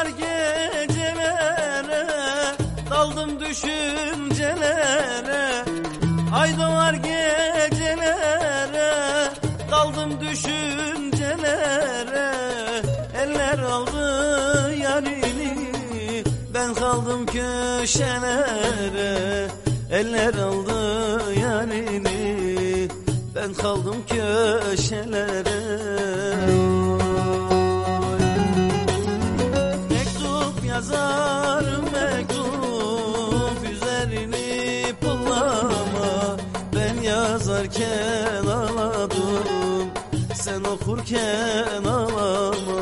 Yar gecelere daldım düşüncelere. Ay doğar gecelere daldım düşüncelere. Eller aldı yarini ben kaldım köşelere. Eller aldı yarini ben kaldım köşelere. Yazarım mektup Üzerini pullama. Ben yazarken ağladım Sen okurken ağlama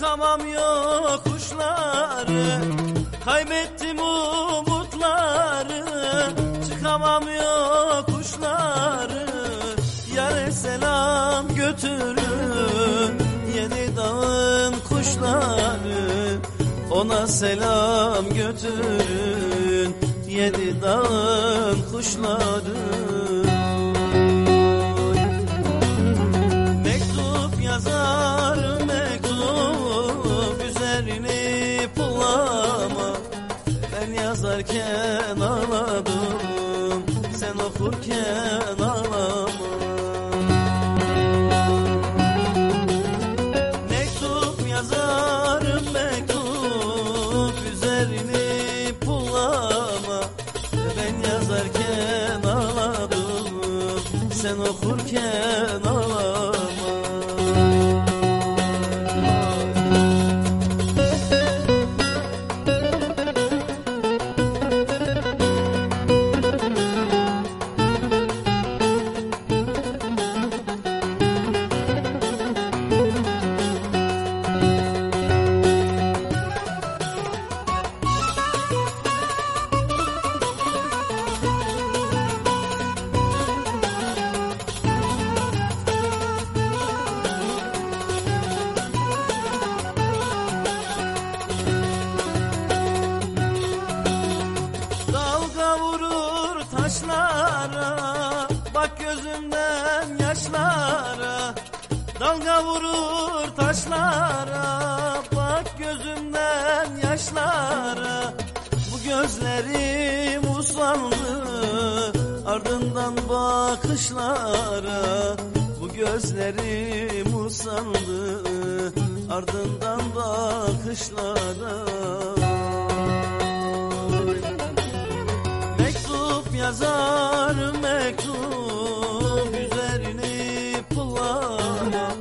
Çıkamam yokuşları Kaybettim umutları. Çıkamam yokuşları Yare selam götürün Yeni dağın kuşları Ona selam götürün Yedi dağın kuşları Üzerini pullama. Ben yazarken ağladım Sen okurken ağlama. Mektup yazarım mektup Üzerini pullama. Ben yazarken ağladım Sen okurken ağlama taşlara Bak gözümden yaşlara Dalga vurur taşlara. Bak gözümden yaşlara Bu gözlerim usandı Ardından bakışlara Bu gözlerim usandı Ardından bakışlara. Mektup yazar mektup Üzerini pullama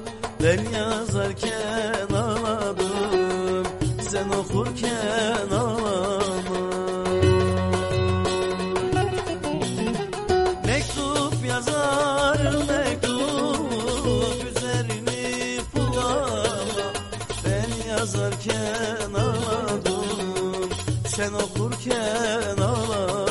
Ben yazarken ağladım Sen okurken ağlama Mektup yazar mektup Üzerini pullama Ben yazarken ağladım Sen okurken ağlama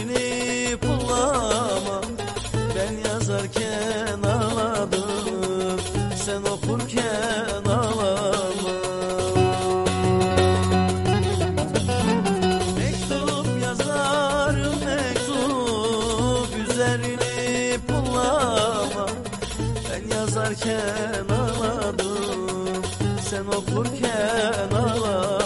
Üzerini pullama Ben yazarken ağladım Sen okurken ağlama. Mektup yazarım mektup Üzerini pullama. Ben yazarken ağladım Sen okurken ağlama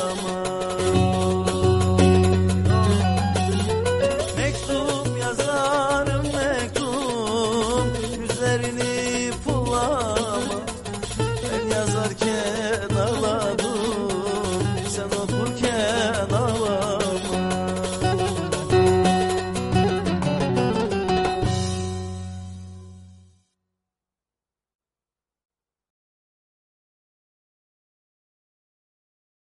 gözlerini